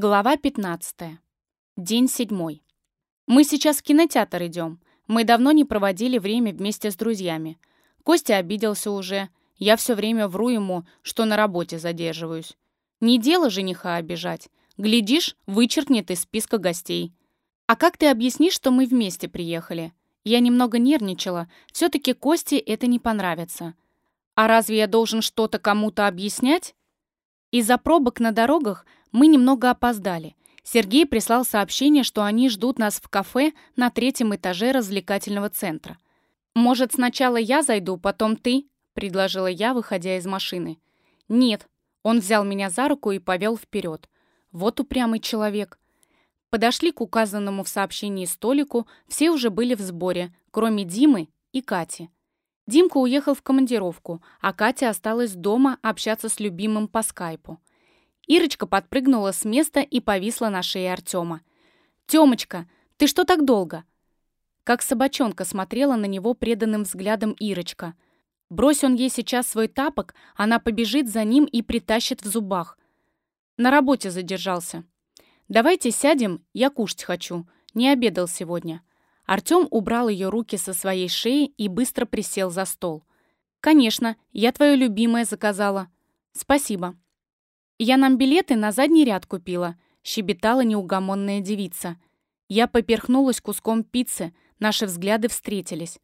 Глава 15. День седьмой. Мы сейчас в кинотеатр идем. Мы давно не проводили время вместе с друзьями. Костя обиделся уже. Я все время вру ему, что на работе задерживаюсь. Не дело жениха обижать. Глядишь, вычеркнет из списка гостей. А как ты объяснишь, что мы вместе приехали? Я немного нервничала. Все-таки Косте это не понравится. А разве я должен что-то кому-то объяснять? Из-за пробок на дорогах мы немного опоздали. Сергей прислал сообщение, что они ждут нас в кафе на третьем этаже развлекательного центра. «Может, сначала я зайду, потом ты?» — предложила я, выходя из машины. «Нет». Он взял меня за руку и повел вперед. Вот упрямый человек. Подошли к указанному в сообщении столику, все уже были в сборе, кроме Димы и Кати. Димка уехал в командировку, а Катя осталась дома общаться с любимым по скайпу. Ирочка подпрыгнула с места и повисла на шее Артема. «Тёмочка, ты что так долго?» Как собачонка смотрела на него преданным взглядом Ирочка. Брось он ей сейчас свой тапок, она побежит за ним и притащит в зубах. На работе задержался. «Давайте сядем, я кушать хочу. Не обедал сегодня». Артем убрал ее руки со своей шеи и быстро присел за стол. «Конечно, я твое любимое заказала. Спасибо». «Я нам билеты на задний ряд купила», — щебетала неугомонная девица. Я поперхнулась куском пиццы, наши взгляды встретились.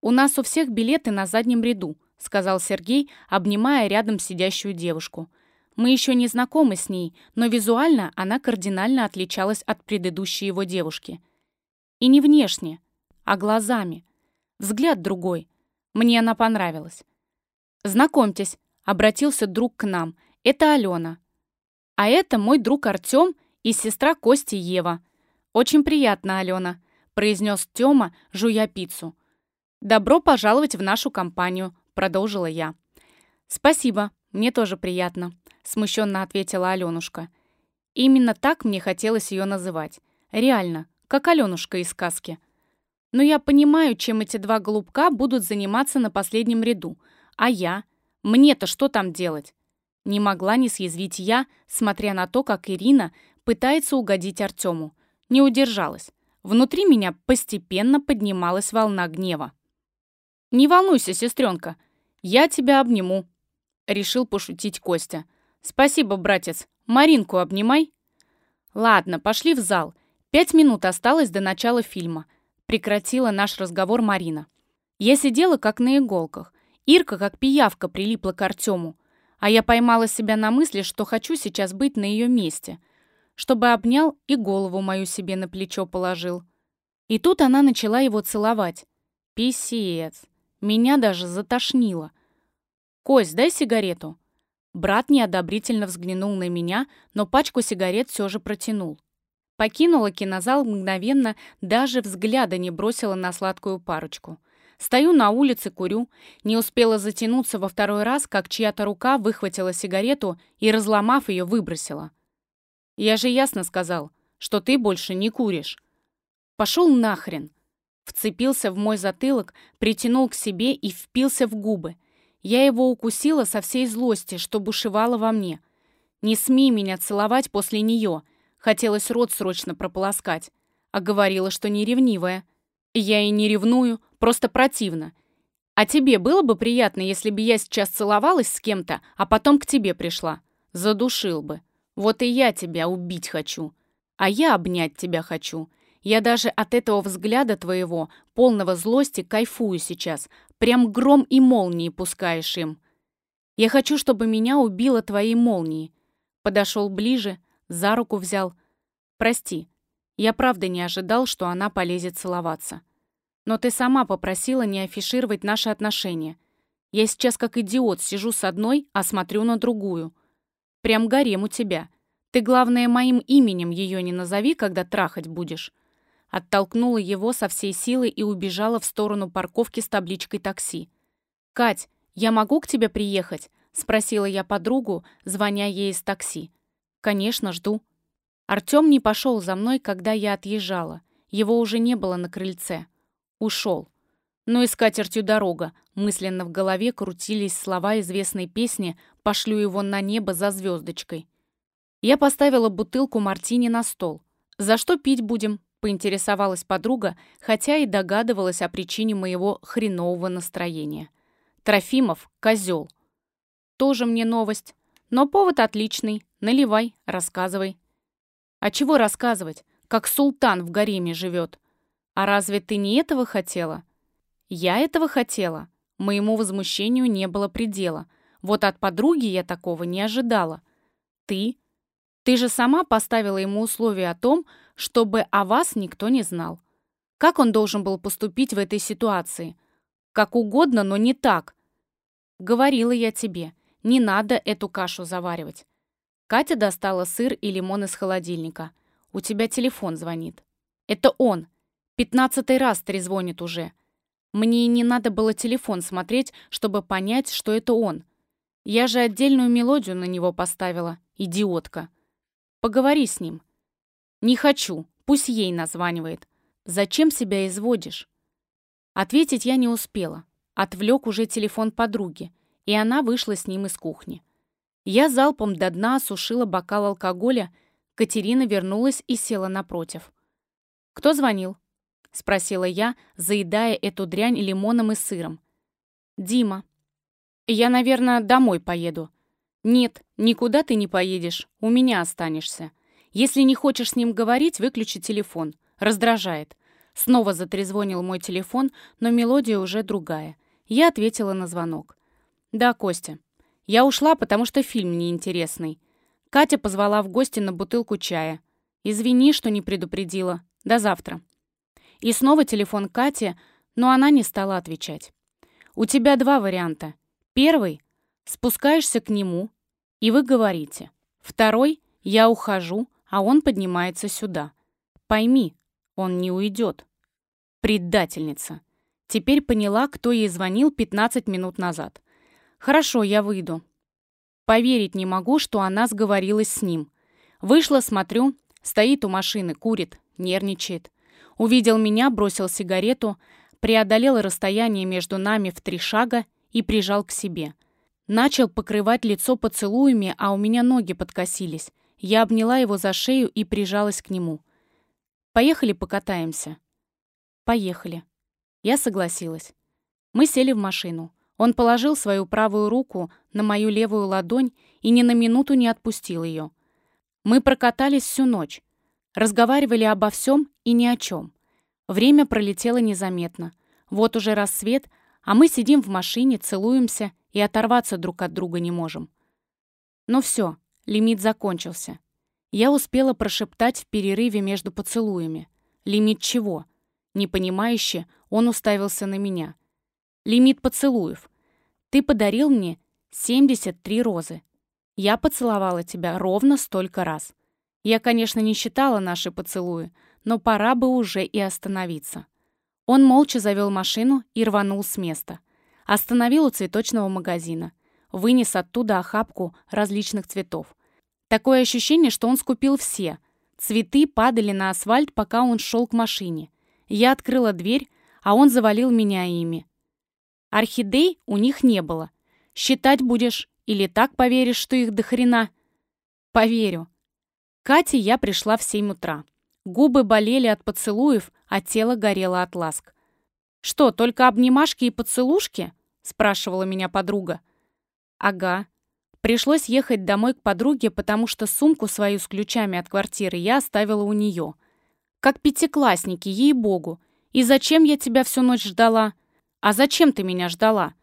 «У нас у всех билеты на заднем ряду», — сказал Сергей, обнимая рядом сидящую девушку. Мы еще не знакомы с ней, но визуально она кардинально отличалась от предыдущей его девушки — и не внешне, а глазами. Взгляд другой. Мне она понравилась. «Знакомьтесь», — обратился друг к нам. «Это Алена. А это мой друг Артем и сестра Кости Ева. Очень приятно, Алена», — произнес Тёма, жуя пиццу. «Добро пожаловать в нашу компанию», — продолжила я. «Спасибо, мне тоже приятно», — смущенно ответила Аленушка. Именно так мне хотелось ее называть. Реально, как Аленушка из сказки. Но я понимаю, чем эти два голубка будут заниматься на последнем ряду. А я? Мне-то что там делать? Не могла не съязвить я, смотря на то, как Ирина пытается угодить Артему. Не удержалась. Внутри меня постепенно поднималась волна гнева. «Не волнуйся, сестренка, я тебя обниму», — решил пошутить Костя. «Спасибо, братец. Маринку обнимай». «Ладно, пошли в зал. Пять минут осталось до начала фильма. Прекратила наш разговор Марина. Я сидела как на иголках. Ирка как пиявка прилипла к Артему. А я поймала себя на мысли, что хочу сейчас быть на ее месте. Чтобы обнял и голову мою себе на плечо положил. И тут она начала его целовать. Писец. Меня даже затошнило. «Кость, дай сигарету». Брат неодобрительно взглянул на меня, но пачку сигарет все же протянул. Покинула кинозал мгновенно, даже взгляда не бросила на сладкую парочку. Стою на улице, курю. Не успела затянуться во второй раз, как чья-то рука выхватила сигарету и, разломав ее, выбросила. «Я же ясно сказал, что ты больше не куришь». «Пошел нахрен!» Вцепился в мой затылок, притянул к себе и впился в губы. Я его укусила со всей злости, что бушевало во мне. «Не смей меня целовать после нее!» Хотелось рот срочно прополоскать. А говорила, что не ревнивая. Я и не ревную, просто противно. А тебе было бы приятно, если бы я сейчас целовалась с кем-то, а потом к тебе пришла? Задушил бы. Вот и я тебя убить хочу. А я обнять тебя хочу. Я даже от этого взгляда твоего, полного злости, кайфую сейчас. Прям гром и молнии пускаешь им. Я хочу, чтобы меня убило твоей молнией. Подошел ближе, за руку взял. «Прости, я правда не ожидал, что она полезет целоваться. Но ты сама попросила не афишировать наши отношения. Я сейчас как идиот сижу с одной, а смотрю на другую. Прям гарем у тебя. Ты, главное, моим именем ее не назови, когда трахать будешь». Оттолкнула его со всей силы и убежала в сторону парковки с табличкой такси. «Кать, я могу к тебе приехать?» — спросила я подругу, звоня ей из такси. «Конечно, жду». Артём не пошел за мной, когда я отъезжала. Его уже не было на крыльце. Ушел. Ну и с дорога. Мысленно в голове крутились слова известной песни «Пошлю его на небо за звездочкой». Я поставила бутылку мартини на стол. «За что пить будем?» — поинтересовалась подруга, хотя и догадывалась о причине моего хренового настроения. Трофимов — козел. Тоже мне новость. Но повод отличный. Наливай, рассказывай. А чего рассказывать? Как султан в гареме живет. А разве ты не этого хотела? Я этого хотела. Моему возмущению не было предела. Вот от подруги я такого не ожидала. Ты? Ты же сама поставила ему условие о том, чтобы о вас никто не знал. Как он должен был поступить в этой ситуации? Как угодно, но не так. Говорила я тебе, не надо эту кашу заваривать. Катя достала сыр и лимон из холодильника. У тебя телефон звонит. Это он. Пятнадцатый раз трезвонит уже. Мне и не надо было телефон смотреть, чтобы понять, что это он. Я же отдельную мелодию на него поставила, идиотка. Поговори с ним. Не хочу, пусть ей названивает. Зачем себя изводишь? Ответить я не успела. Отвлек уже телефон подруги, и она вышла с ним из кухни. Я залпом до дна осушила бокал алкоголя, Катерина вернулась и села напротив. «Кто звонил?» — спросила я, заедая эту дрянь лимоном и сыром. «Дима». «Я, наверное, домой поеду». «Нет, никуда ты не поедешь, у меня останешься. Если не хочешь с ним говорить, выключи телефон. Раздражает». Снова затрезвонил мой телефон, но мелодия уже другая. Я ответила на звонок. «Да, Костя. Я ушла, потому что фильм неинтересный. Катя позвала в гости на бутылку чая. Извини, что не предупредила. До завтра». И снова телефон Кати, но она не стала отвечать. «У тебя два варианта. Первый — спускаешься к нему, и вы говорите. Второй — я ухожу, а он поднимается сюда. Пойми, он не уйдет. Предательница. Теперь поняла, кто ей звонил 15 минут назад. Хорошо, я выйду. Поверить не могу, что она сговорилась с ним. Вышла, смотрю, стоит у машины, курит, нервничает. Увидел меня, бросил сигарету, преодолел расстояние между нами в три шага и прижал к себе. Начал покрывать лицо поцелуями, а у меня ноги подкосились. Я обняла его за шею и прижалась к нему. «Поехали покатаемся?» «Поехали». Я согласилась. Мы сели в машину. Он положил свою правую руку на мою левую ладонь и ни на минуту не отпустил ее. Мы прокатались всю ночь. Разговаривали обо всем и ни о чем. Время пролетело незаметно. Вот уже рассвет, а мы сидим в машине, целуемся и оторваться друг от друга не можем. Но все, лимит закончился. Я успела прошептать в перерыве между поцелуями. Лимит чего? Непонимающе, он уставился на меня. Лимит поцелуев. Ты подарил мне 73 розы. Я поцеловала тебя ровно столько раз. Я, конечно, не считала наши поцелуи, но пора бы уже и остановиться. Он молча завел машину и рванул с места. Остановил у цветочного магазина. Вынес оттуда охапку различных цветов. Такое ощущение, что он скупил все. Цветы падали на асфальт, пока он шел к машине. Я открыла дверь, а он завалил меня ими. Орхидей у них не было. Считать будешь или так поверишь, что их до хрена? Поверю. Кате я пришла в 7 утра. Губы болели от поцелуев, а тело горело от ласк. «Что, только обнимашки и поцелушки?» — спрашивала меня подруга. «Ага». Пришлось ехать домой к подруге, потому что сумку свою с ключами от квартиры я оставила у нее. Как пятиклассники, ей-богу. И зачем я тебя всю ночь ждала? А зачем ты меня ждала?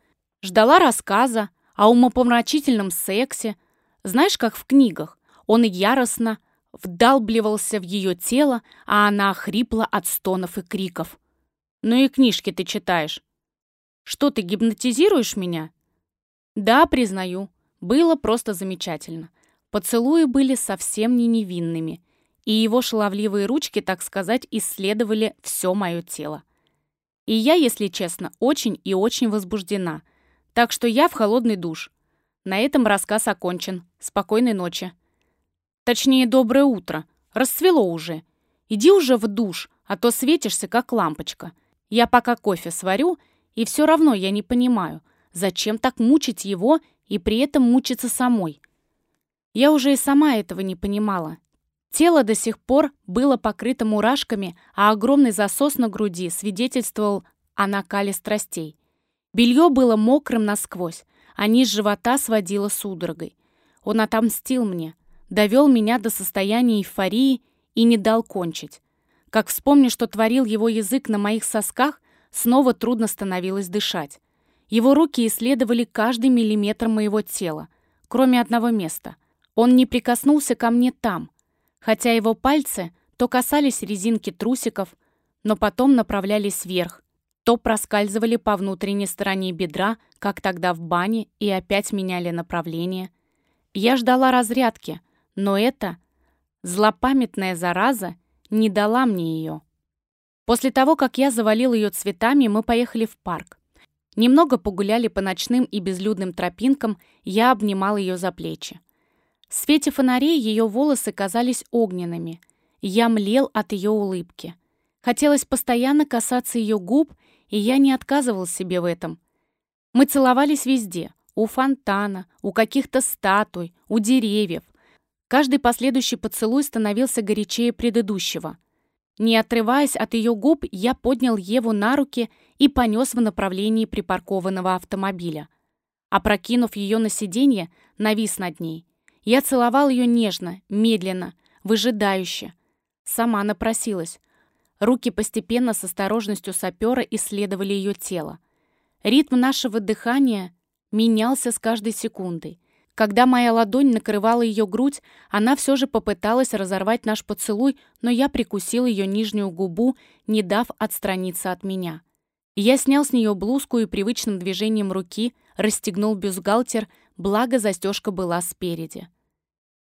Ждала рассказа о умопомрачительном сексе. Знаешь, как в книгах. Он яростно, вдалбливался в ее тело, а она хрипла от стонов и криков. «Ну и книжки ты читаешь. Что, ты гипнотизируешь меня?» «Да, признаю, было просто замечательно. Поцелуи были совсем не невинными, и его шаловливые ручки, так сказать, исследовали все мое тело. И я, если честно, очень и очень возбуждена. Так что я в холодный душ. На этом рассказ окончен. Спокойной ночи. Точнее, доброе утро. Расцвело уже. Иди уже в душ, а то светишься, как лампочка. Я пока кофе сварю, и все равно я не понимаю, зачем так мучить его и при этом мучиться самой. Я уже и сама этого не понимала. Тело до сих пор было покрыто мурашками, а огромный засос на груди свидетельствовал о накале страстей. Белье было мокрым насквозь, а низ живота сводило судорогой. Он отомстил мне, довел меня до состояния эйфории и не дал кончить. Как вспомню, что творил его язык на моих сосках, снова трудно становилось дышать. Его руки исследовали каждый миллиметр моего тела, кроме одного места. Он не прикоснулся ко мне там, хотя его пальцы то касались резинки трусиков, но потом направлялись вверх, то проскальзывали по внутренней стороне бедра, как тогда в бане, и опять меняли направление. Я ждала разрядки, но эта злопамятная зараза не дала мне ее. После того, как я завалил ее цветами, мы поехали в парк. Немного погуляли по ночным и безлюдным тропинкам, я обнимал ее за плечи. В свете фонарей ее волосы казались огненными. Я млел от ее улыбки. Хотелось постоянно касаться ее губ, и я не отказывал себе в этом. Мы целовались везде. У фонтана, у каких-то статуй, у деревьев. Каждый последующий поцелуй становился горячее предыдущего. Не отрываясь от ее губ, я поднял Еву на руки и понес в направлении припаркованного автомобиля. Опрокинув ее на сиденье, навис над ней. Я целовал ее нежно, медленно, выжидающе. Сама напросилась. Руки постепенно с осторожностью сапера исследовали ее тело. Ритм нашего дыхания менялся с каждой секундой. Когда моя ладонь накрывала ее грудь, она все же попыталась разорвать наш поцелуй, но я прикусил ее нижнюю губу, не дав отстраниться от меня. Я снял с нее блузку и привычным движением руки расстегнул бюстгальтер, благо застежка была спереди.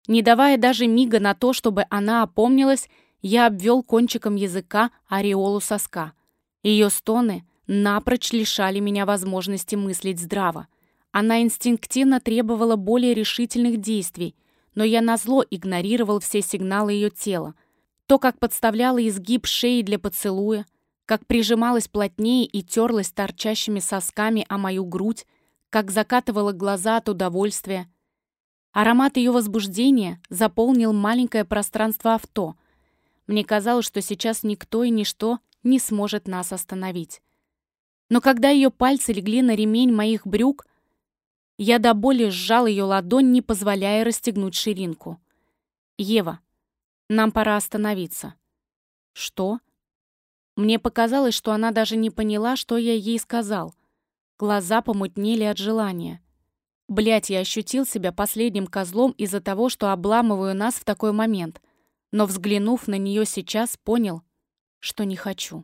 Не давая даже мига на то, чтобы она опомнилась, я обвел кончиком языка ореолу соска. Ее стоны напрочь лишали меня возможности мыслить здраво. Она инстинктивно требовала более решительных действий, но я назло игнорировал все сигналы ее тела. То, как подставляла изгиб шеи для поцелуя, как прижималась плотнее и терлась торчащими сосками о мою грудь, как закатывала глаза от удовольствия. Аромат ее возбуждения заполнил маленькое пространство авто. Мне казалось, что сейчас никто и ничто не сможет нас остановить. Но когда ее пальцы легли на ремень моих брюк, я до боли сжал ее ладонь, не позволяя расстегнуть ширинку. «Ева, нам пора остановиться». «Что?» Мне показалось, что она даже не поняла, что я ей сказал. Глаза помутнели от желания. Блять, я ощутил себя последним козлом из-за того, что обламываю нас в такой момент. Но взглянув на нее сейчас, понял, что не хочу.